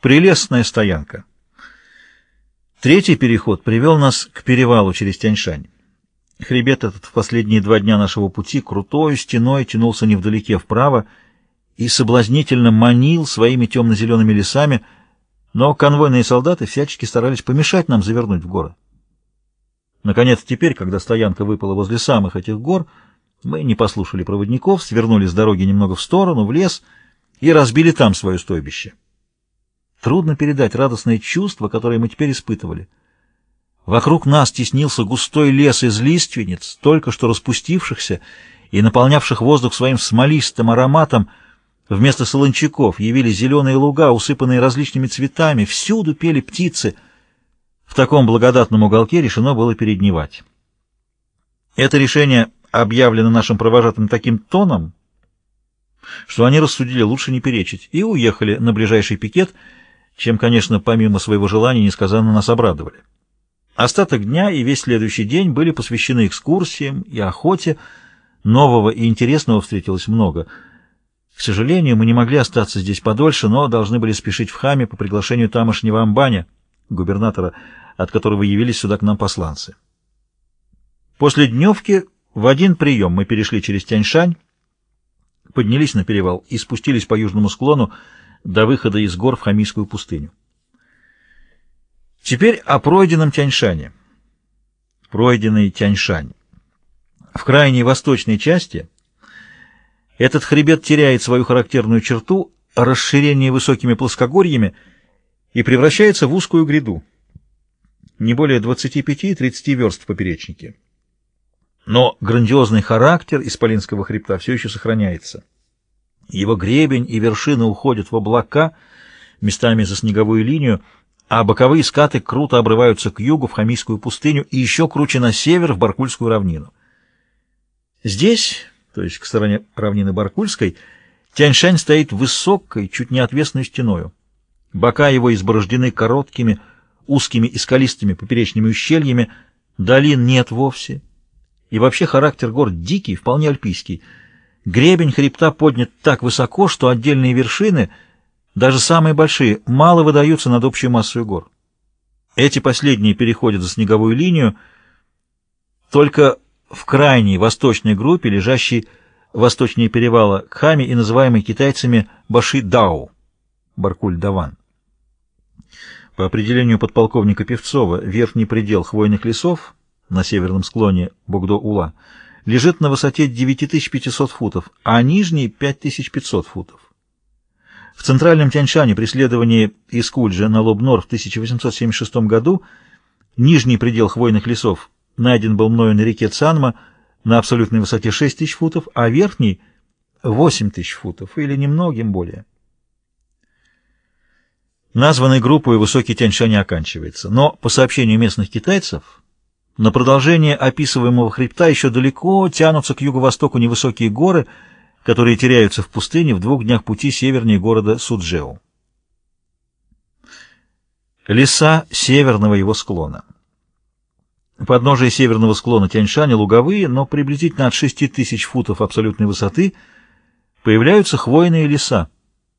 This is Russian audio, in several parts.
Прелестная стоянка. Третий переход привел нас к перевалу через Тяньшань. Хребет этот в последние два дня нашего пути крутой стеной тянулся невдалеке вправо и соблазнительно манил своими темно-зелеными лесами, но конвойные солдаты всячески старались помешать нам завернуть в горы. Наконец, теперь, когда стоянка выпала возле самых этих гор, мы не послушали проводников, свернули с дороги немного в сторону, в лес и разбили там свое стойбище. Трудно передать радостное чувство, которое мы теперь испытывали. Вокруг нас теснился густой лес из лиственниц, только что распустившихся и наполнявших воздух своим смолистым ароматом. Вместо солончаков явились зеленые луга, усыпанные различными цветами, всюду пели птицы. В таком благодатном уголке решено было передневать. Это решение объявлено нашим провожатым таким тоном, что они рассудили лучше не перечить, и уехали на ближайший пикет — чем, конечно, помимо своего желания несказанно нас обрадовали. Остаток дня и весь следующий день были посвящены экскурсиям и охоте. Нового и интересного встретилось много. К сожалению, мы не могли остаться здесь подольше, но должны были спешить в Хаме по приглашению тамошнего Амбаня, губернатора, от которого явились сюда к нам посланцы. После дневки в один прием мы перешли через Тяньшань, поднялись на перевал и спустились по южному склону, до выхода из гор в Хамийскую пустыню. Теперь о пройденном Тяньшане. Пройденный Тяньшань. В крайней восточной части этот хребет теряет свою характерную черту расширение высокими плоскогорьями и превращается в узкую гряду, не более 25-30 верст в поперечнике. Но грандиозный характер Исполинского хребта все еще сохраняется. Его гребень и вершины уходят в облака, местами за снеговую линию, а боковые скаты круто обрываются к югу в Хамийскую пустыню и еще круче на север в Баркульскую равнину. Здесь, то есть к стороне равнины Баркульской, Тяньшань стоит высокой, чуть не отвесной стеною. Бока его изборождены короткими, узкими и скалистыми поперечными ущельями, долин нет вовсе. И вообще характер гор дикий, вполне альпийский — Гребень хребта поднят так высоко, что отдельные вершины, даже самые большие, мало выдаются над общей массой гор. Эти последние переходят за снеговую линию только в крайней восточной группе, лежащей восточнее перевала Кхами и называемой китайцами Баши-Дау, Баркуль-Даван. По определению подполковника Певцова, верхний предел хвойных лесов на северном склоне Богдо-Ула – лежит на высоте 9500 футов, а нижний — 5500 футов. В центральном Тяньшане при следовании из Кульджа на Лобнор в 1876 году нижний предел хвойных лесов найден был мною на реке Цанма на абсолютной высоте 6000 футов, а верхний — 8000 футов, или немногим более. Названной группой высокий Тяньшань оканчивается, но, по сообщению местных китайцев, на продолжение описываемого хребта еще далеко тянутся к юго-востоку невысокие горы, которые теряются в пустыне в двух днях пути севернее города Суджеу. Леса северного его склона. Подножие северного склона Тяньшаня луговые, но приблизительно от 6 тысяч футов абсолютной высоты появляются хвойные леса,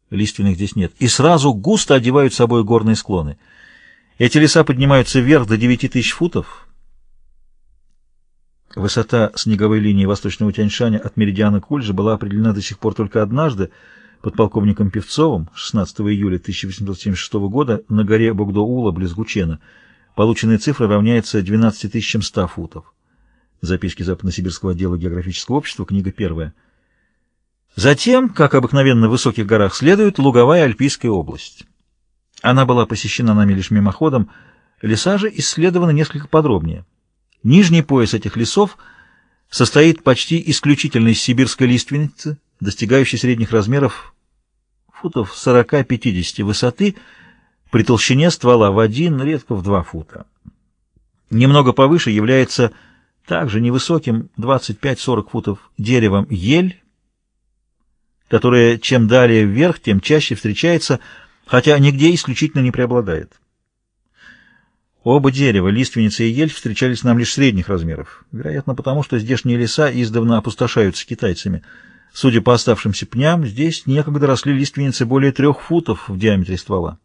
лиственных здесь нет, и сразу густо одевают собой горные склоны. Эти леса поднимаются вверх до 9 тысяч футов, Высота снеговой линии восточного Тяньшаня от меридиана Кульжа была определена до сих пор только однажды подполковником Певцовым 16 июля 1876 года на горе Богдоула близ Гучена. Полученная цифра равняется 12 100 футов. Записки Западносибирского отдела географического общества, книга первая. Затем, как обыкновенно в высоких горах, следует луговая Альпийская область. Она была посещена нами лишь мимоходом, леса же исследованы несколько подробнее. Нижний пояс этих лесов состоит почти исключительно из сибирской лиственницы, достигающей средних размеров футов 40-50 высоты, при толщине ствола в один, редко в два фута. Немного повыше является также невысоким 25-40 футов деревом ель, которое чем далее вверх, тем чаще встречается, хотя нигде исключительно не преобладает. Оба дерева, лиственница и ель, встречались нам лишь средних размеров, вероятно, потому что здешние леса издавна опустошаются китайцами. Судя по оставшимся пням, здесь некогда росли лиственницы более трех футов в диаметре ствола.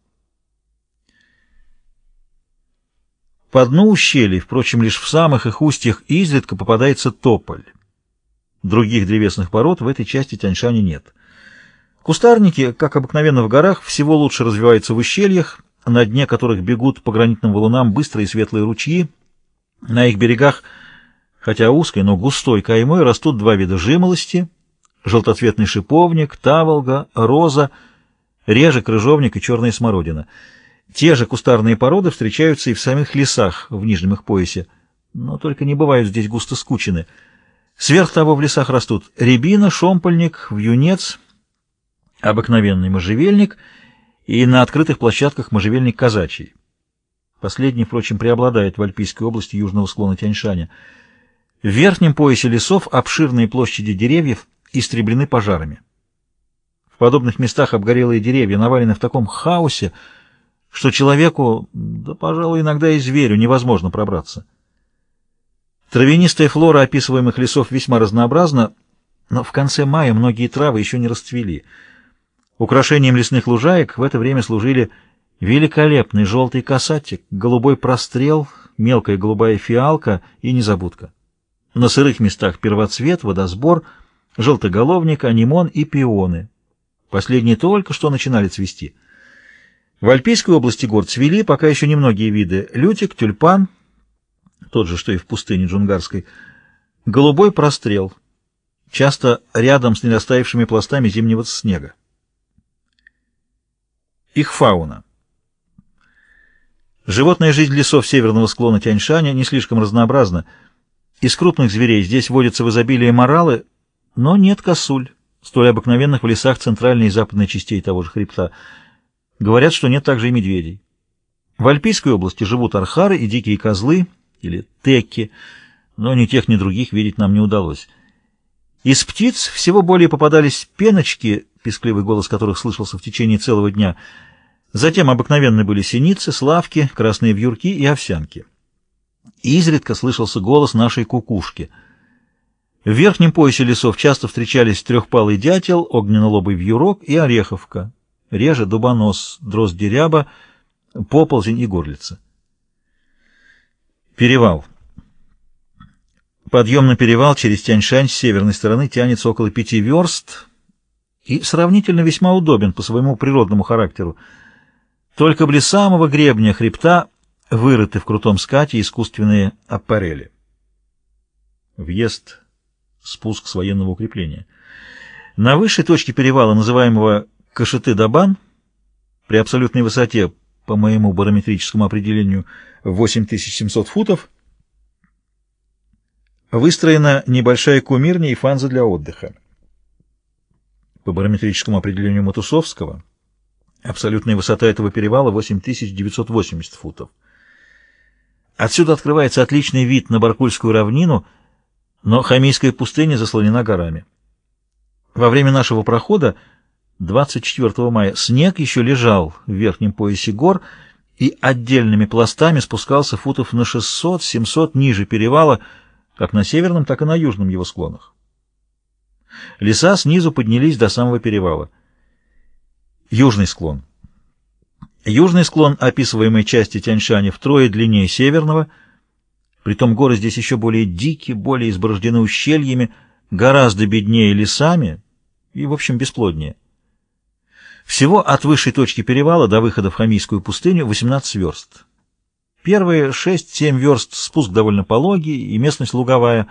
По дну ущелий, впрочем, лишь в самых их устьях изредка попадается тополь. Других древесных пород в этой части Тяньшани нет. Кустарники, как обыкновенно в горах, всего лучше развиваются в ущельях – на дне которых бегут по гранитным валунам быстрые светлые ручьи. На их берегах, хотя узкой, но густой каймой, растут два вида жимолости — желтоцветный шиповник, таволга, роза, реже крыжовник и черная смородина. Те же кустарные породы встречаются и в самих лесах в нижнем их поясе, но только не бывают здесь густо скучены. Сверх того в лесах растут рябина, шомпольник, вьюнец — обыкновенный можжевельник и на открытых площадках можжевельник казачий. Последний, впрочем, преобладает в Альпийской области южного склона Тяньшаня. В верхнем поясе лесов обширные площади деревьев истреблены пожарами. В подобных местах обгорелые деревья навалены в таком хаосе, что человеку, да, пожалуй, иногда и зверю невозможно пробраться. Травянистая флора описываемых лесов весьма разнообразна, но в конце мая многие травы еще не расцвели — Украшением лесных лужаек в это время служили великолепный желтый касатик, голубой прострел, мелкая голубая фиалка и незабудка. На сырых местах первоцвет, водосбор, желтоголовник, анимон и пионы. Последние только что начинали цвести. В Альпийской области гор цвели пока еще немногие виды. Лютик, тюльпан, тот же, что и в пустыне Джунгарской, голубой прострел, часто рядом с нерастаявшими пластами зимнего снега. Их фауна. Животная жизнь лесов северного склона Тяньшаня не слишком разнообразна. Из крупных зверей здесь водятся в изобилии моралы, но нет косуль, столь обыкновенных в лесах центральной и западной частей того же хребта. Говорят, что нет также и медведей. В Альпийской области живут архары и дикие козлы, или текки, но ни тех, ни других видеть нам не удалось. Из птиц всего более попадались пеночки, пескливый голос которых слышался в течение целого дня. Затем обыкновенны были синицы, славки, красные вьюрки и овсянки. Изредка слышался голос нашей кукушки. В верхнем поясе лесов часто встречались трехпалый дятел, огненно-лобый вьюрок и ореховка, реже дубонос, дрозд деряба, поползень и горлица. Перевал. Подъем на перевал через Тяньшань с северной стороны тянется около пяти верст и сравнительно весьма удобен по своему природному характеру. Только близ самого гребня хребта вырыты в крутом скате искусственные аппарели. Въезд, спуск с военного укрепления. На высшей точке перевала, называемого Кашеты-Дабан, при абсолютной высоте, по моему барометрическому определению, 8700 футов, Выстроена небольшая кумирня и фанза для отдыха. По барометрическому определению Матусовского, абсолютная высота этого перевала 8980 футов. Отсюда открывается отличный вид на Баркульскую равнину, но Хамийская пустыня заслонена горами. Во время нашего прохода 24 мая снег еще лежал в верхнем поясе гор и отдельными пластами спускался футов на 600-700 ниже перевала, как на северном, так и на южном его склонах. Леса снизу поднялись до самого перевала. Южный склон. Южный склон описываемой части Тяньшани втрое длиннее северного, притом горы здесь еще более дикие, более изборождены ущельями, гораздо беднее лесами и, в общем, бесплоднее. Всего от высшей точки перевала до выхода в Хамийскую пустыню 18 верст. Первые 6-7 верст спуск довольно пологий и местность луговая.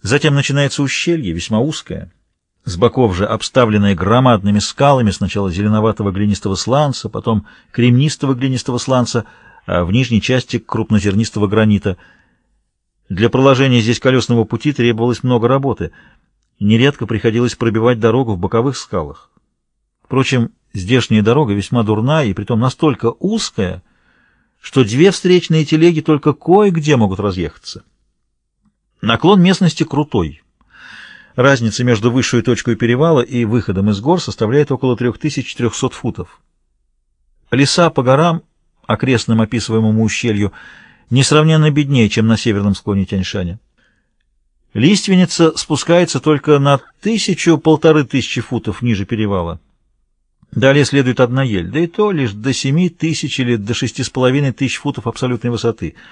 Затем начинается ущелье, весьма узкое. С боков же обставленное громадными скалами сначала зеленоватого глинистого сланца, потом кремнистого глинистого сланца, а в нижней части крупнозернистого гранита. Для проложения здесь колесного пути требовалось много работы. Нередко приходилось пробивать дорогу в боковых скалах. Впрочем, здешняя дорога весьма дурная и притом настолько узкая, что две встречные телеги только кое-где могут разъехаться. Наклон местности крутой. Разница между высшей точкой перевала и выходом из гор составляет около 3300 футов. Леса по горам, окрестным описываемому ущелью, несравненно беднее, чем на северном склоне Тяньшаня. Лиственница спускается только на тысячу-полторы тысячи футов ниже перевала. Далее следует одна ель, да и то лишь до семи тысяч или до шести с половиной тысяч футов абсолютной высоты —